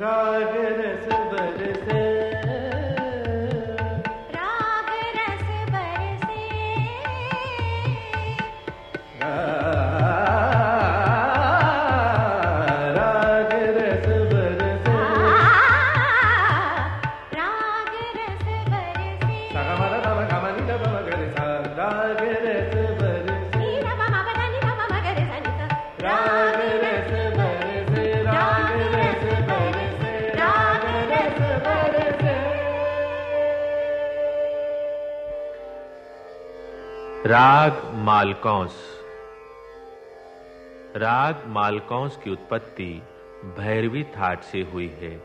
राग रस बरसे। राग रस बरसे। राग रस बरसे। राग रस बरसे सगमर तम गमनि तम गरि सा राग राग मालकौंस। राग मालकौंस की उत्पत्ति भैरवी थाट से हुई है।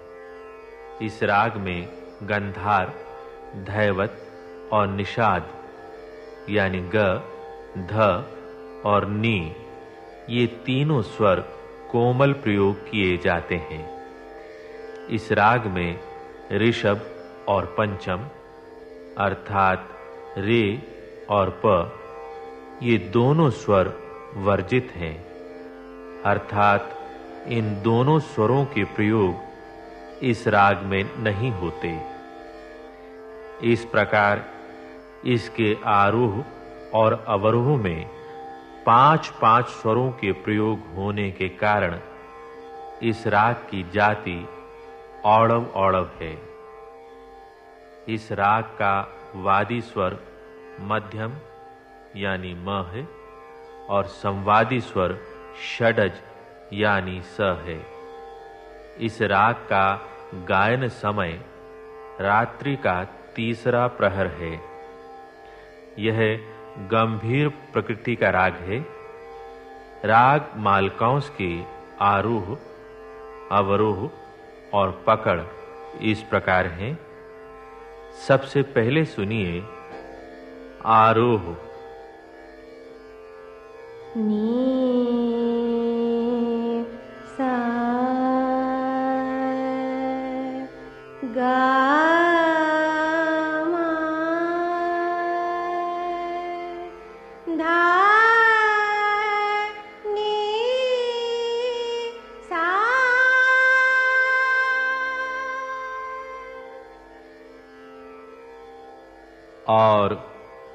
इस राग में गंधार, धैवत और निषाद, यानी ग, ध और नी, ये तीनों स्वर कोमल प्रयोग किए जाते हैं। इस राग में ऋषभ और पंचम, अर्थात रे और प, ये दोनों स्वर वर्जित हैं। अर्थात, इन दोनों स्वरों के प्रयोग इस राग में नहीं होते। इस प्रकार, इसके आरोह और अवरोह में पाँच पाँच स्वरों के प्रयोग होने के कारण इस राग की जाति औड़व औड़व है। इस राग का वादी स्वर मध्यम, यानी म है और संवादी स्वर षडज, यानी स है। इस राग का गायन समय रात्रि का तीसरा प्रहर है। यह गंभीर प्रकृति का राग है। राग मालकांस के आरोह, अवरोह और पकड़ इस प्रकार हैं। सबसे पहले सुनिए आरोह नी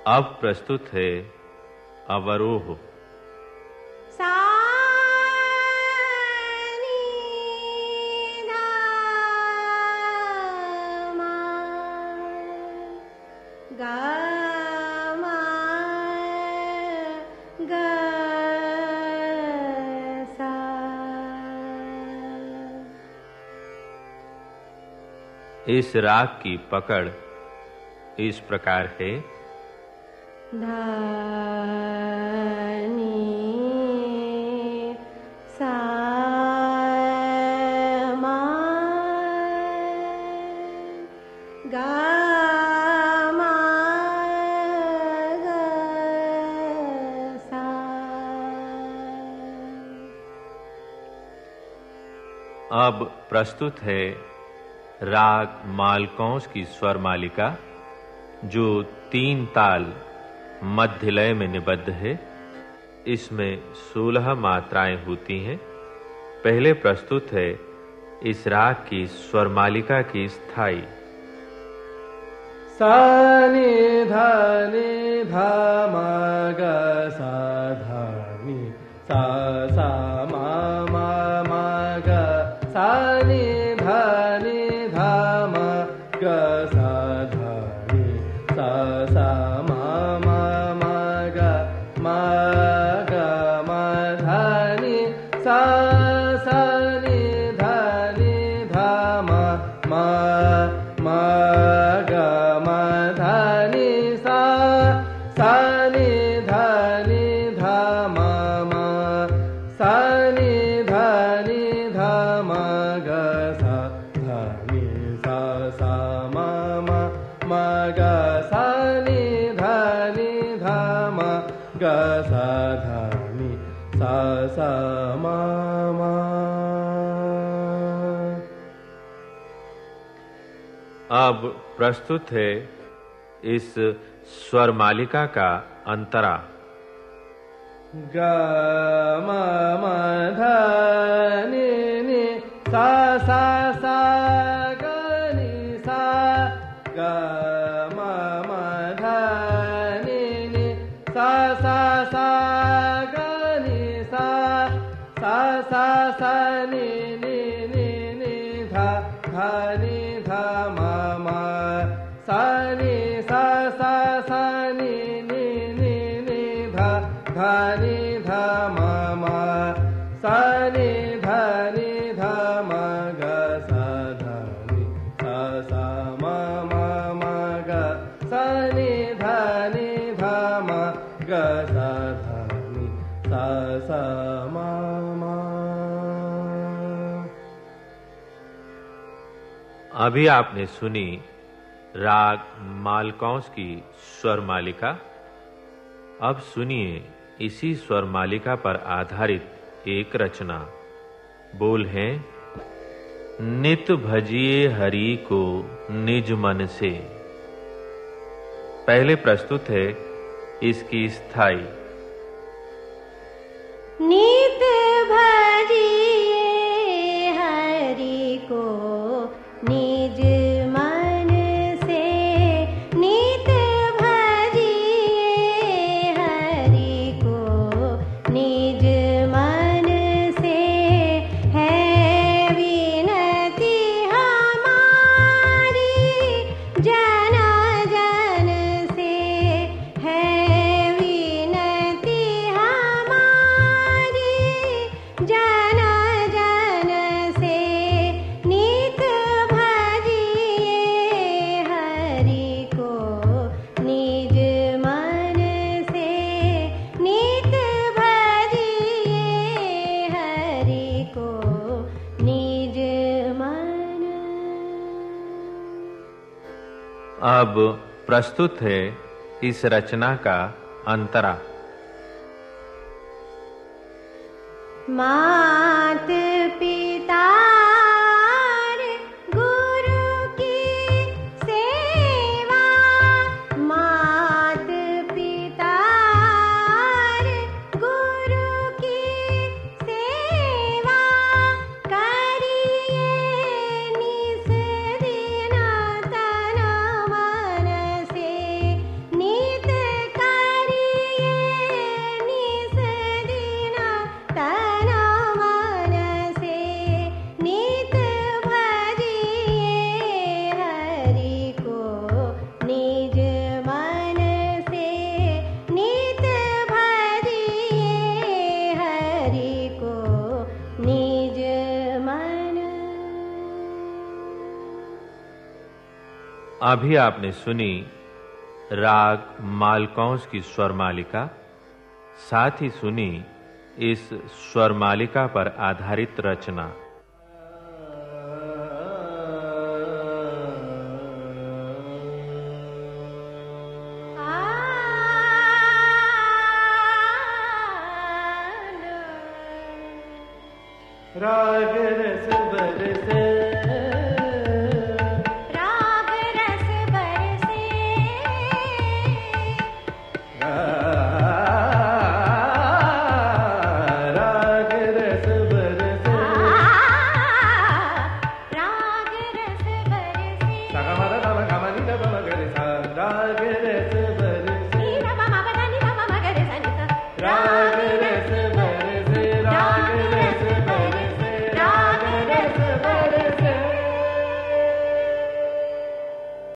अब प्रस्तुत है अवरोह। सा इस राग की पकड़ इस प्रकार है। अब प्रस्तुत है राग मालकौंस की स्वर मालिका जो तीन ताल मध्य लय में निबद्ध है। इसमें 16 मात्राएँ होती हैं। पहले प्रस्तुत है इस राग की स्वर मालिका की स्थायी। सा अब प्रस्तुत है इस स्वर मालिका का अंतरा। ग, म म, ध, नि नि, सा सा मा सनि सा नी नि धनि ध सनि धनि ध ग सा धाी स ग सनि धनि ध ग सा धा स अभी आपने सुनी राग मालकौंस की स्वर मालिका। अब सुनिए इसी स्वर मालिका पर आधारित एक रचना। बोल है, नित भजिए हरि को निज मन से। पहले प्रस्तुत है इसकी स्थायी। नित अब प्रस्तुत है इस रचना का अंतरा। मात अभी आपने सुनी राग मालकौंस की स्वर मालिका, साथ ही सुनी इस स्वर मालिका पर आधारित रचना।